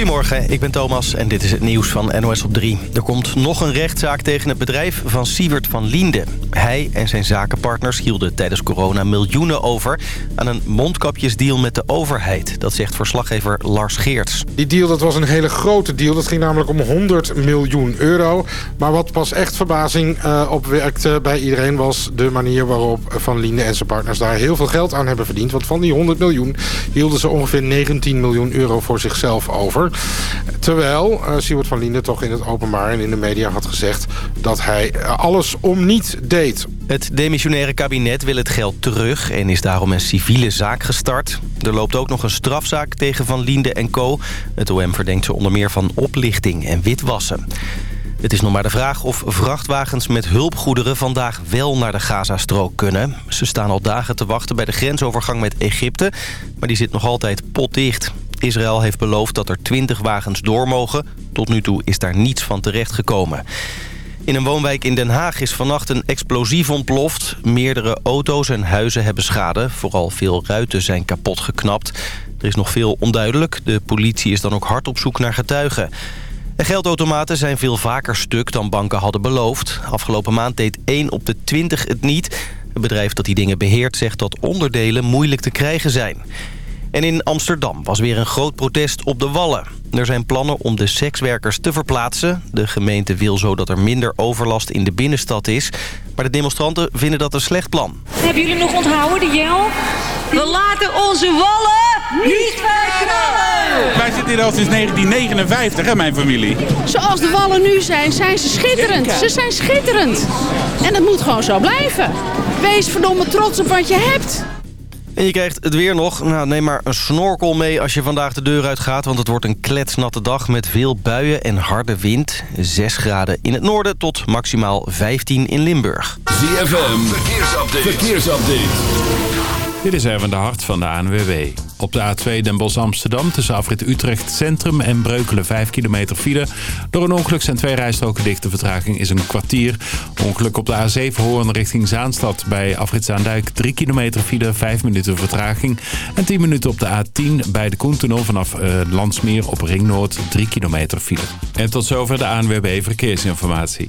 Goedemorgen, ik ben Thomas en dit is het nieuws van NOS op 3. Er komt nog een rechtszaak tegen het bedrijf van Siewert van Liende. Hij en zijn zakenpartners hielden tijdens corona miljoenen over... aan een mondkapjesdeal met de overheid. Dat zegt verslaggever Lars Geerts. Die deal dat was een hele grote deal. Dat ging namelijk om 100 miljoen euro. Maar wat pas echt verbazing uh, opwekte bij iedereen... was de manier waarop Van Liende en zijn partners daar heel veel geld aan hebben verdiend. Want van die 100 miljoen hielden ze ongeveer 19 miljoen euro voor zichzelf over. Terwijl uh, van Liende toch in het openbaar en in de media had gezegd... dat hij uh, alles om niet deed. Het demissionaire kabinet wil het geld terug en is daarom een civiele zaak gestart. Er loopt ook nog een strafzaak tegen Van Liende en co. Het OM verdenkt ze onder meer van oplichting en witwassen. Het is nog maar de vraag of vrachtwagens met hulpgoederen vandaag wel naar de Gazastrook kunnen. Ze staan al dagen te wachten bij de grensovergang met Egypte, maar die zit nog altijd potdicht. Israël heeft beloofd dat er 20 wagens door mogen. Tot nu toe is daar niets van terechtgekomen. In een woonwijk in Den Haag is vannacht een explosief ontploft. Meerdere auto's en huizen hebben schade. Vooral veel ruiten zijn kapot geknapt. Er is nog veel onduidelijk. De politie is dan ook hard op zoek naar getuigen. En geldautomaten zijn veel vaker stuk dan banken hadden beloofd. Afgelopen maand deed 1 op de 20 het niet. Het bedrijf dat die dingen beheert zegt dat onderdelen moeilijk te krijgen zijn. En in Amsterdam was weer een groot protest op de Wallen. Er zijn plannen om de sekswerkers te verplaatsen. De gemeente wil zo dat er minder overlast in de binnenstad is. Maar de demonstranten vinden dat een slecht plan. Hebben jullie nog onthouden, de Jel? We laten onze Wallen niet verknallen! Wij zitten hier al sinds 1959, hè, mijn familie. Zoals de Wallen nu zijn, zijn ze schitterend. Ze zijn schitterend. En het moet gewoon zo blijven. Wees verdomme trots op wat je hebt. En je krijgt het weer nog. Nou, neem maar een snorkel mee als je vandaag de deur uitgaat... want het wordt een kletsnatte dag met veel buien en harde wind. 6 graden in het noorden tot maximaal 15 in Limburg. ZFM, verkeersupdate. verkeersupdate. Dit is even de hart van de ANWB. Op de A2 Den Bosch Amsterdam tussen afrit Utrecht Centrum en Breukelen 5 kilometer file. Door een ongeluk zijn twee rijstroken dicht. De vertraging is een kwartier. Ongeluk op de A7 Hoorn richting Zaanstad bij afrit Zaandijk 3 kilometer file, 5 minuten vertraging. En 10 minuten op de A10 bij de Koentunnel vanaf uh, Landsmeer op Ring Noord 3 kilometer file. En tot zover de ANWB Verkeersinformatie.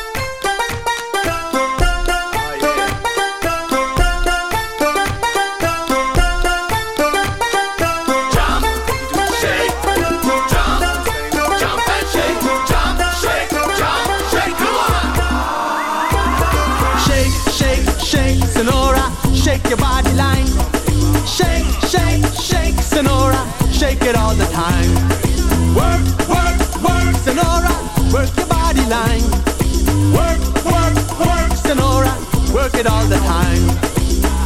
Shake it all the time. Work, work, work, Senora. Work your body line. Work, work, work, Senora. Work it all the time.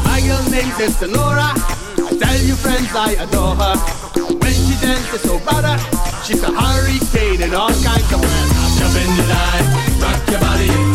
My girl name is Senora. I tell you friends I adore her. When she dances so better, she's a hurricane in all kinds of ways. Jump in the line, rock your body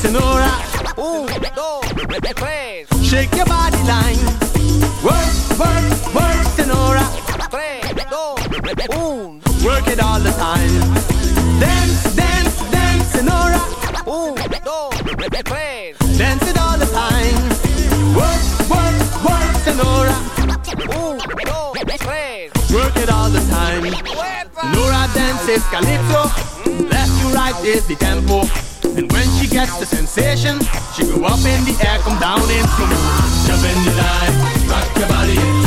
Senora. Un, dos, tres. Shake your body line. Work, work, work, Senora. Tres, dos, un. Work it all the time. Dance, dance, dance, Senora. Un, dos, tres. Dance it all the time. Work, work, work, Senora. Un, dos, tres. Work it all the time. Senora dances calypso. Left to right is the tempo. And when she gets the sensation, she go up in the air, come down in slow Jump in the line, rock your body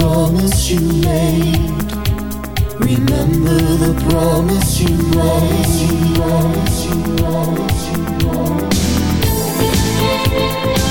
promise you made. Remember the promise you made. You, promise you, made. you, promise you.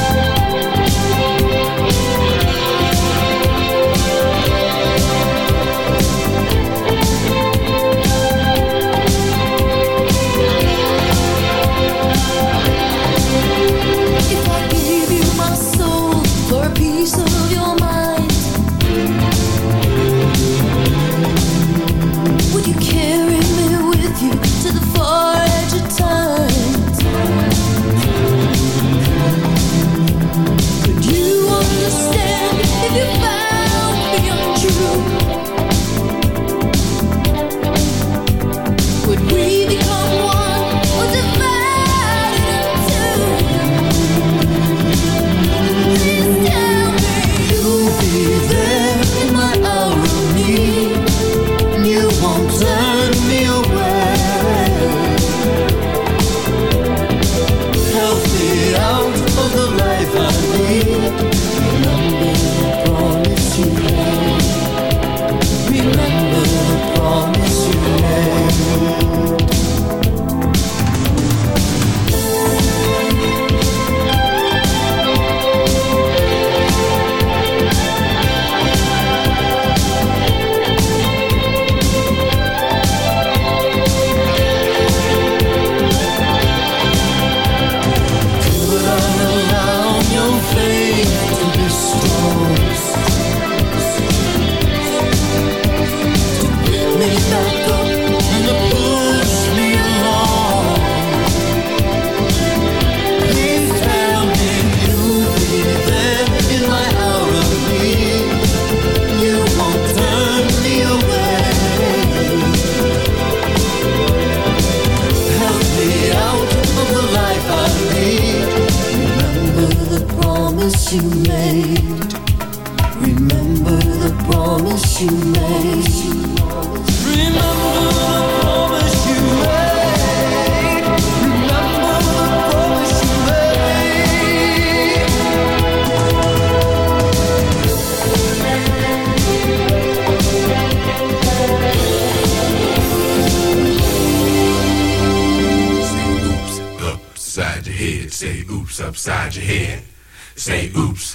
say oops.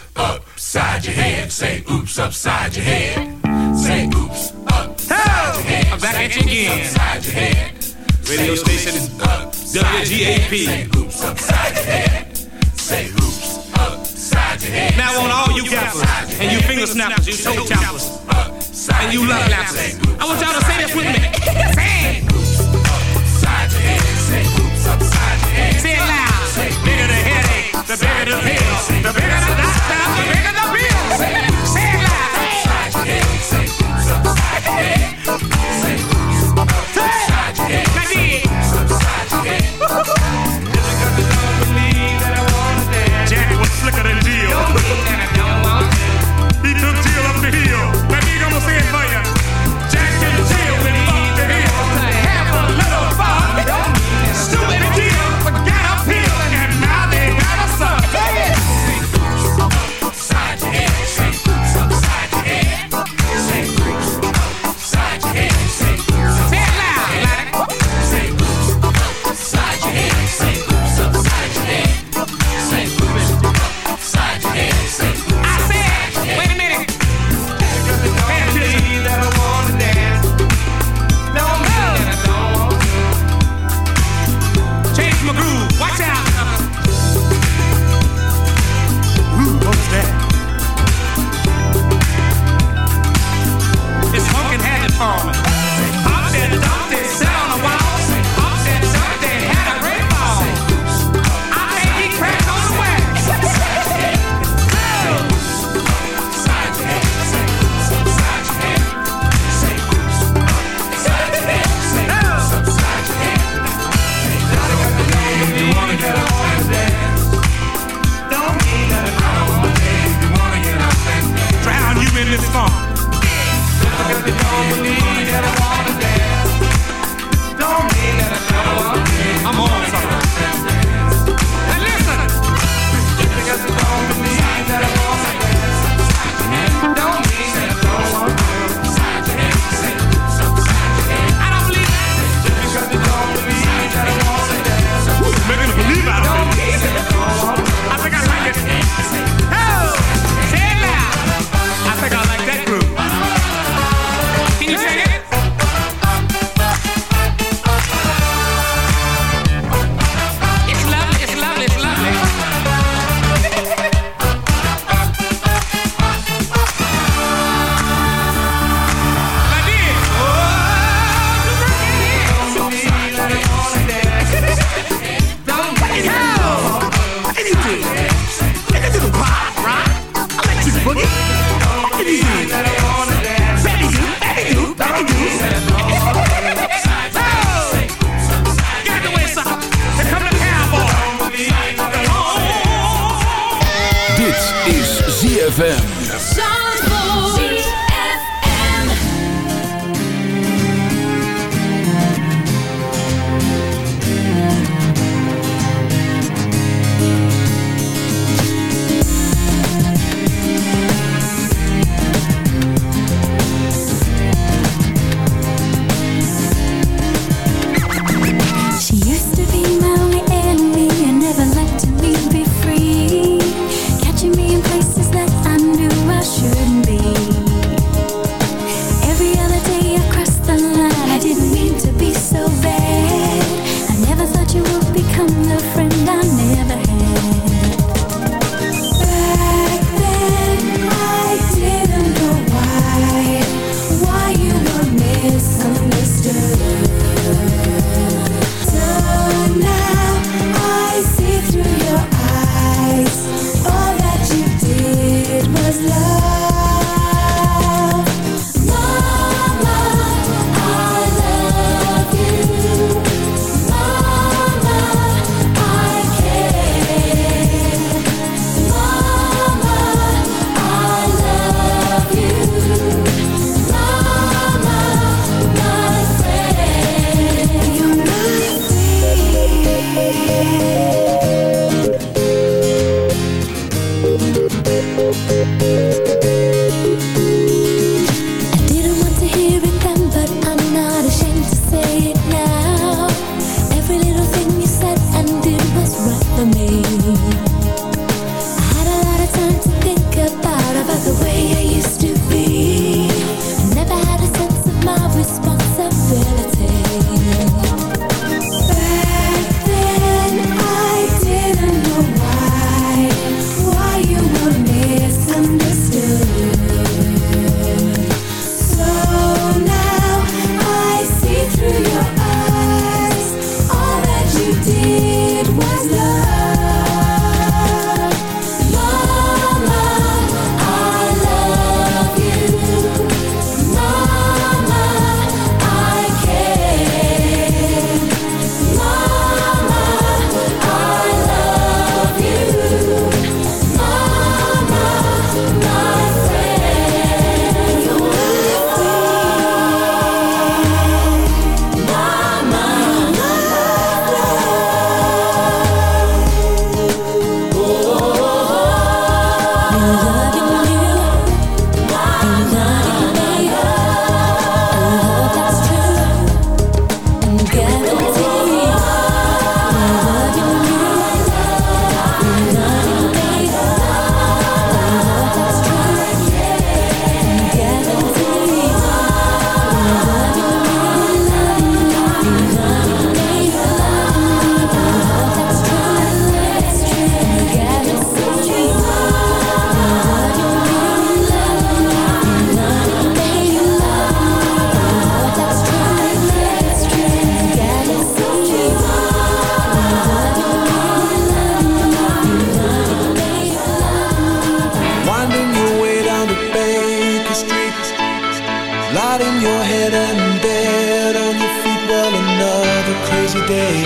day.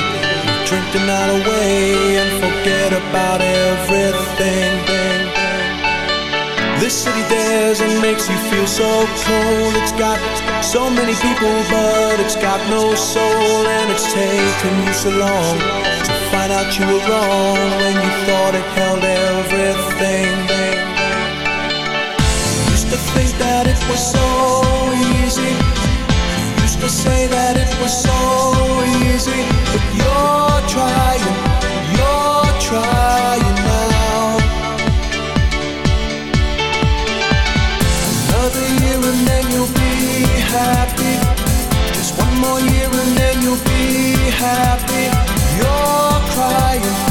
Drink the night away and forget about everything. This city dares and makes you feel so cold. It's got so many people, but it's got no soul. And it's taken you so long to find out you were wrong when you thought it held everything. Used to think that it was so easy say that it was so easy, but you're trying, you're trying now. Another year and then you'll be happy. Just one more year and then you'll be happy. You're crying.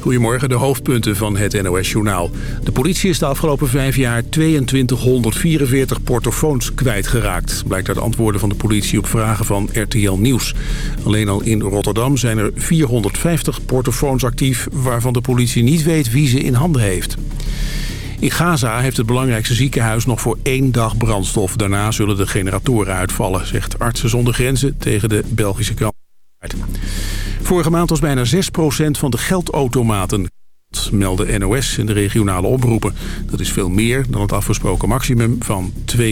Goedemorgen, de hoofdpunten van het NOS-journaal. De politie is de afgelopen vijf jaar 2244 portofoons kwijtgeraakt... blijkt uit antwoorden van de politie op vragen van RTL Nieuws. Alleen al in Rotterdam zijn er 450 portofoons actief... waarvan de politie niet weet wie ze in handen heeft. In Gaza heeft het belangrijkste ziekenhuis nog voor één dag brandstof. Daarna zullen de generatoren uitvallen, zegt Artsen zonder Grenzen tegen de Belgische krant. Vorige maand was bijna 6% van de geldautomaten melden NOS en de regionale oproepen. Dat is veel meer dan het afgesproken maximum van 2,5%.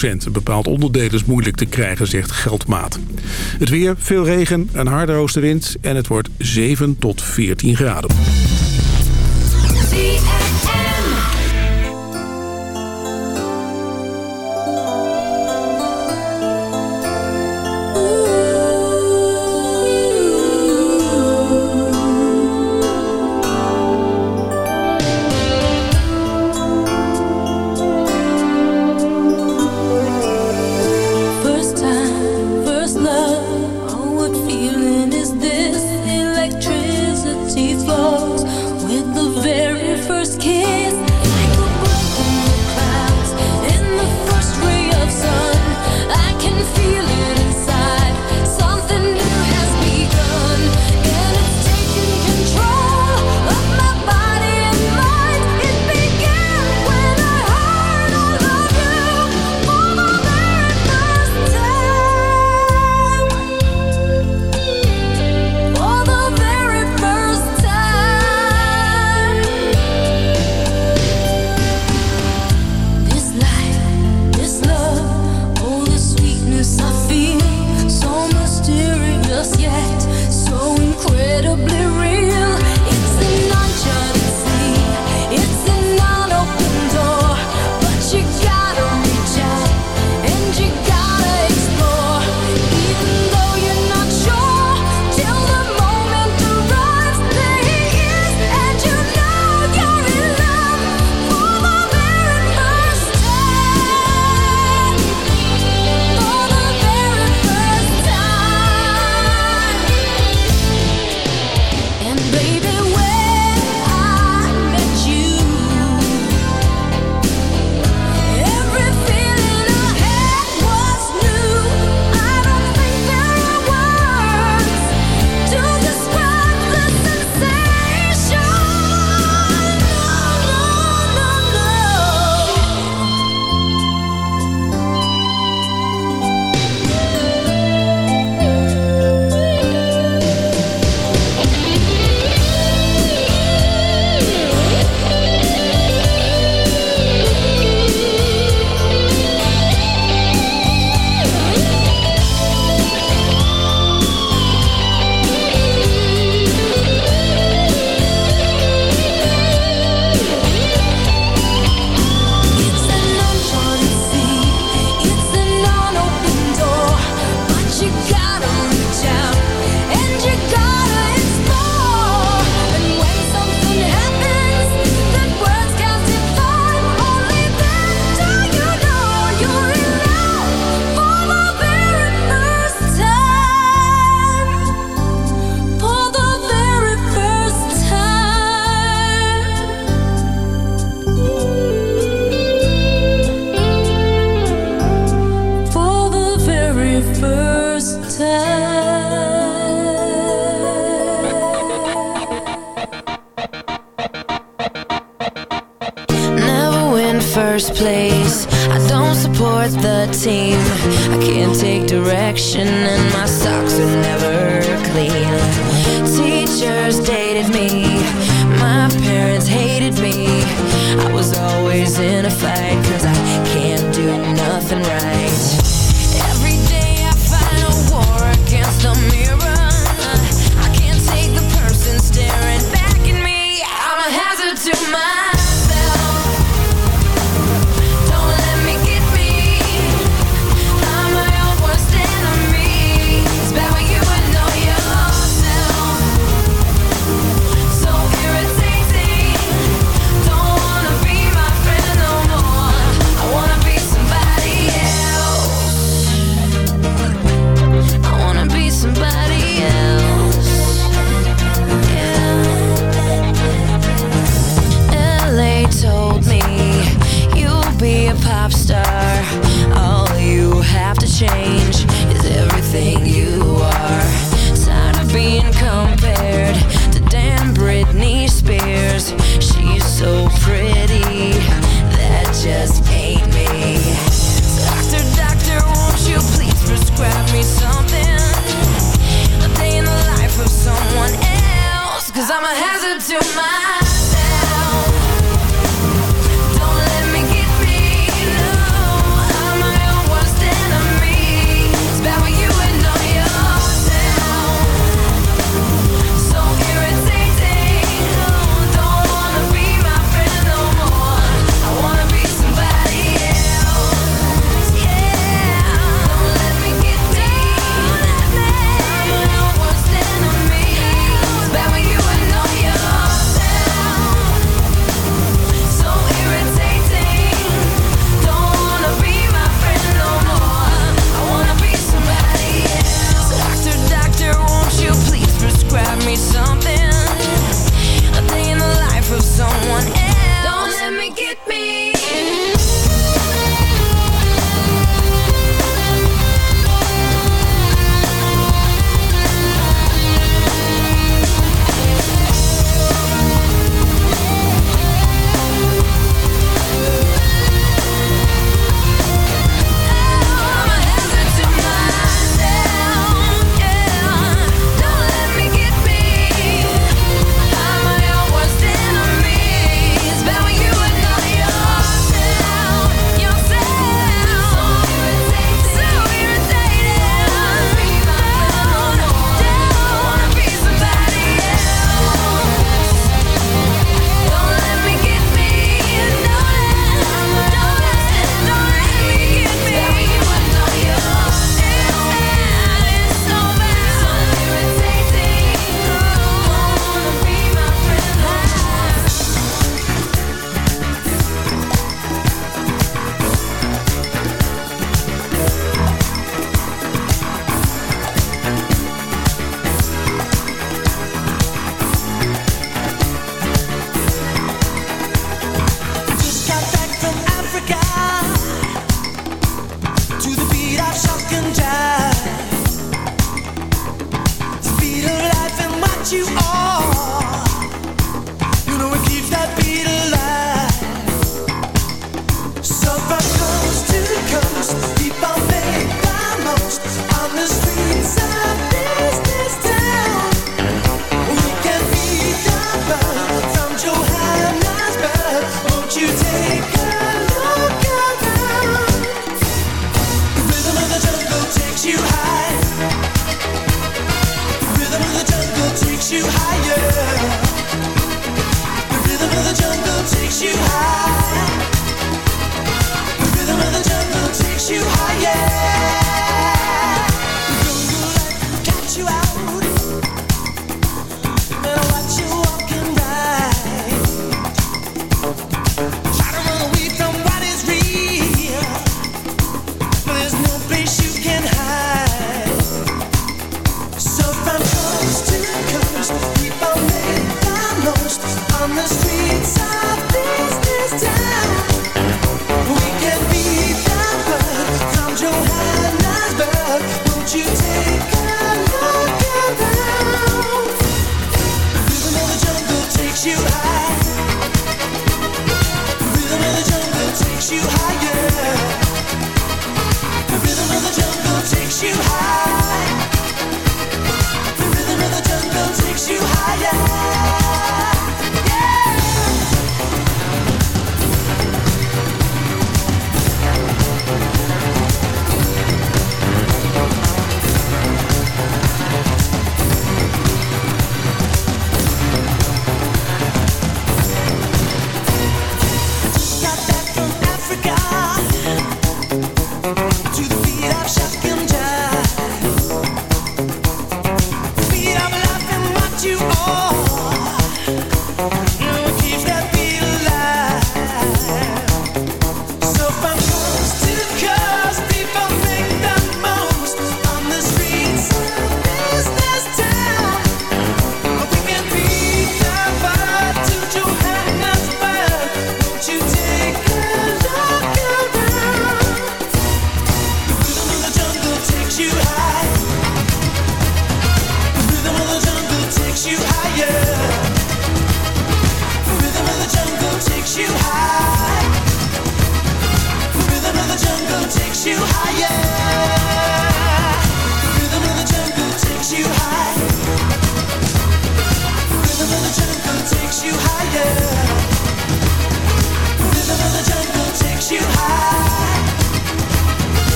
Een bepaald onderdeel is moeilijk te krijgen, zegt Geldmaat. Het weer, veel regen, een harde oostenwind en het wordt 7 tot 14 graden.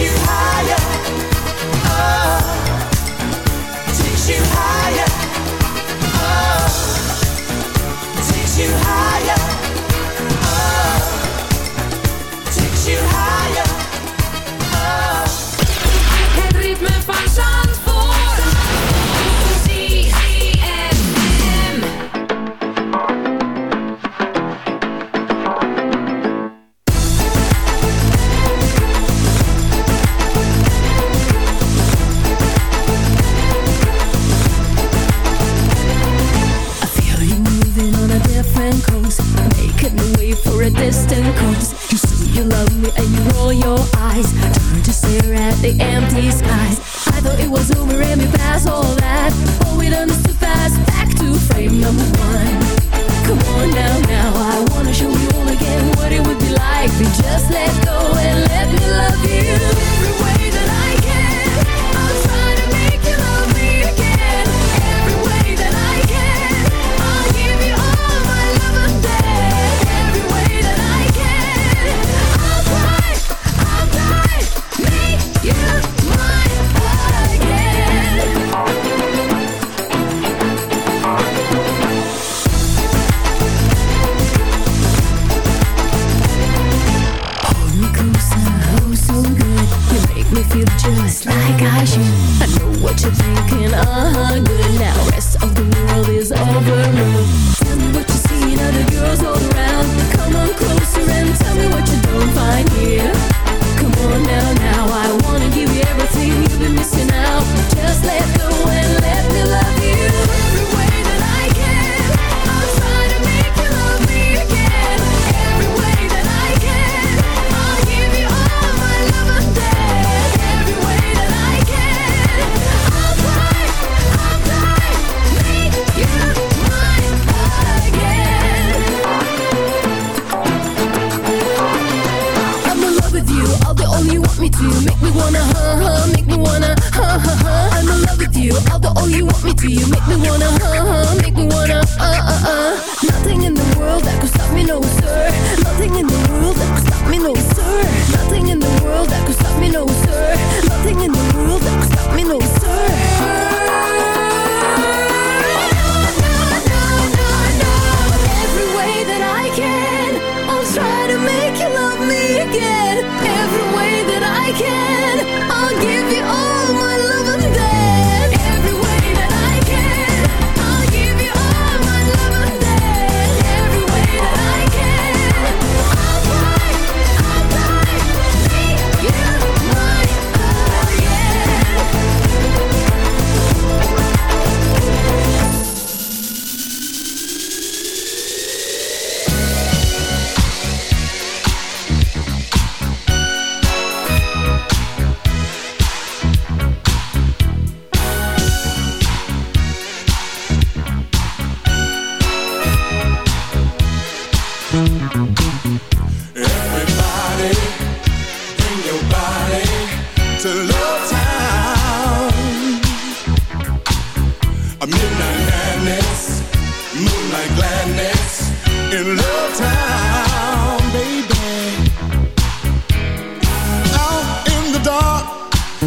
you higher.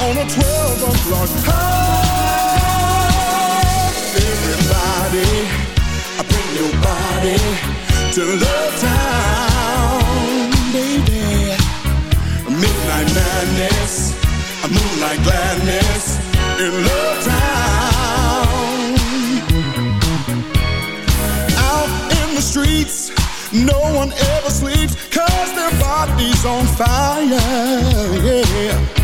on a 12 o'clock high. Everybody, I bring your body to Love Town, baby. Midnight madness, moonlight gladness in Love Town. Out in the streets, no one ever sleeps, cause their body's on fire, yeah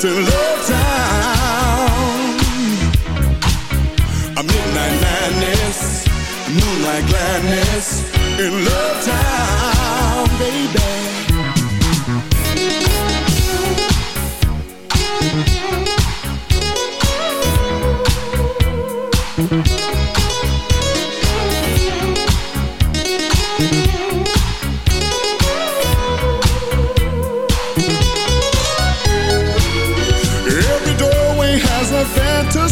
to Love A midnight madness, moonlight gladness in Love Town, baby.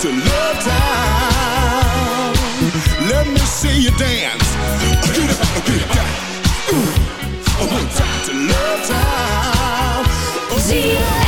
To Love Town. Let me see you dance. Get up, get down. Ooh. One time to Love Town. Oh. ZFM.